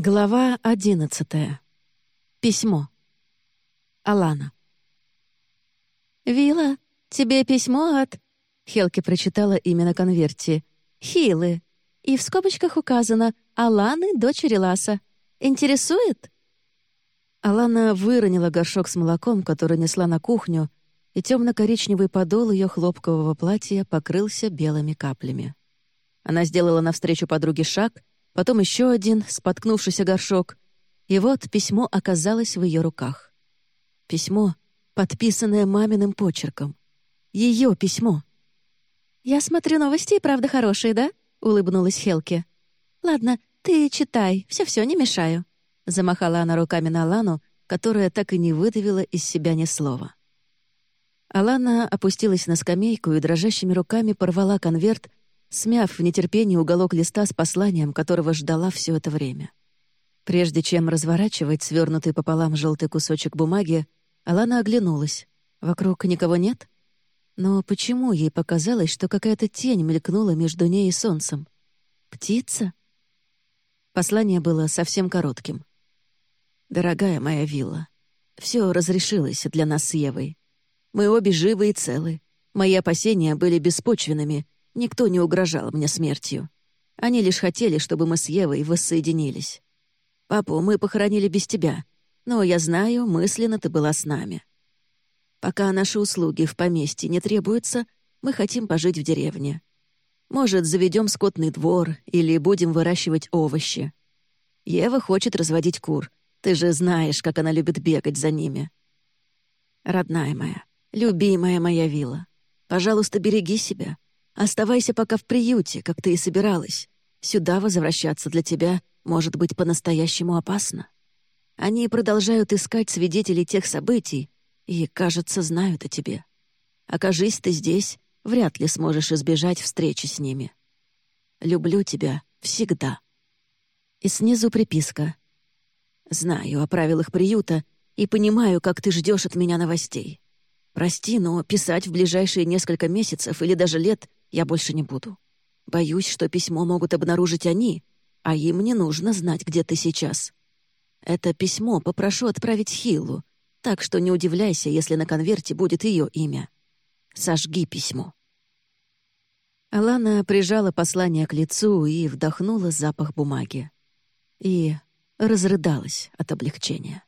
Глава одиннадцатая. Письмо. Алана. «Вилла, тебе письмо от...» Хелки прочитала имя на конверте. «Хилы». И в скобочках указано «Аланы, дочери Ласа». «Интересует?» Алана выронила горшок с молоком, который несла на кухню, и темно-коричневый подол ее хлопкового платья покрылся белыми каплями. Она сделала навстречу подруге шаг — потом еще один, споткнувшийся горшок. И вот письмо оказалось в ее руках. Письмо, подписанное маминым почерком. Ее письмо. «Я смотрю, новости и правда хорошие, да?» — улыбнулась Хелки. «Ладно, ты читай, все-все, не мешаю». Замахала она руками на Лану, которая так и не выдавила из себя ни слова. Алана опустилась на скамейку и дрожащими руками порвала конверт, смяв в нетерпении уголок листа с посланием, которого ждала все это время. Прежде чем разворачивать свернутый пополам желтый кусочек бумаги, Алана оглянулась. Вокруг никого нет? Но почему ей показалось, что какая-то тень мелькнула между ней и солнцем? Птица? Послание было совсем коротким. «Дорогая моя вилла, все разрешилось для нас с Евой. Мы обе живы и целы. Мои опасения были беспочвенными, Никто не угрожал мне смертью. Они лишь хотели, чтобы мы с Евой воссоединились. Папу мы похоронили без тебя, но я знаю, мысленно ты была с нами. Пока наши услуги в поместье не требуются, мы хотим пожить в деревне. Может, заведем скотный двор или будем выращивать овощи. Ева хочет разводить кур. Ты же знаешь, как она любит бегать за ними. Родная моя, любимая моя вилла, пожалуйста, береги себя. Оставайся пока в приюте, как ты и собиралась. Сюда возвращаться для тебя может быть по-настоящему опасно. Они продолжают искать свидетелей тех событий и, кажется, знают о тебе. Окажись ты здесь, вряд ли сможешь избежать встречи с ними. Люблю тебя всегда. И снизу приписка. Знаю о правилах приюта и понимаю, как ты ждешь от меня новостей. Прости, но писать в ближайшие несколько месяцев или даже лет я больше не буду. Боюсь, что письмо могут обнаружить они, а им не нужно знать, где ты сейчас. Это письмо попрошу отправить Хиллу, так что не удивляйся, если на конверте будет ее имя. Сожги письмо». Алана прижала послание к лицу и вдохнула запах бумаги. И разрыдалась от облегчения.